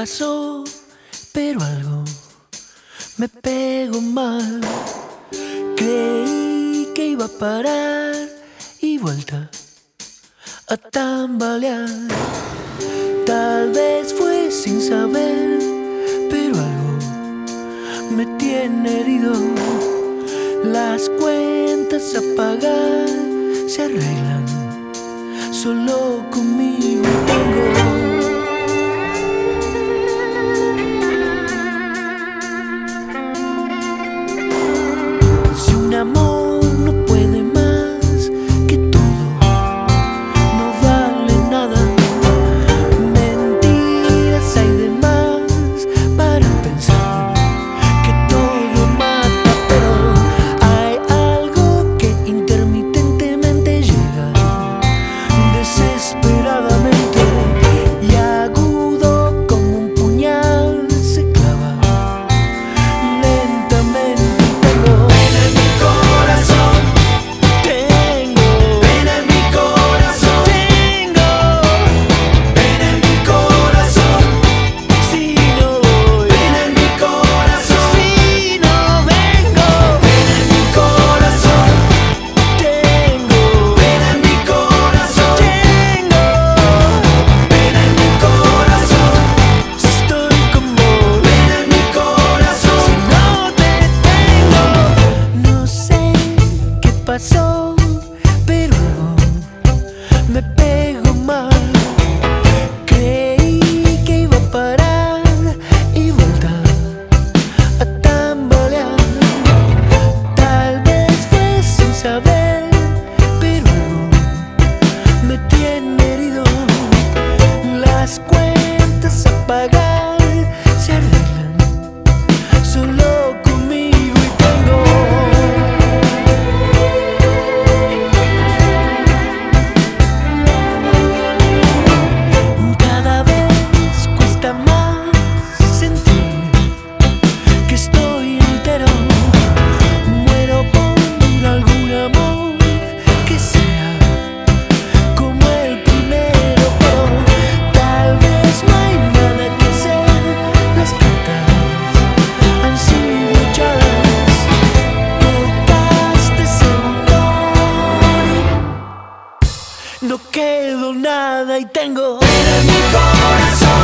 pasó, pero algo me pegó mal. Creí que iba a parar y vuelta a tambalear. Tal vez fue sin saber, pero algo me tiene herido. Las cuentas a pagar se arreglan solo conmigo. Tengo nada y tengo. En mi corazón.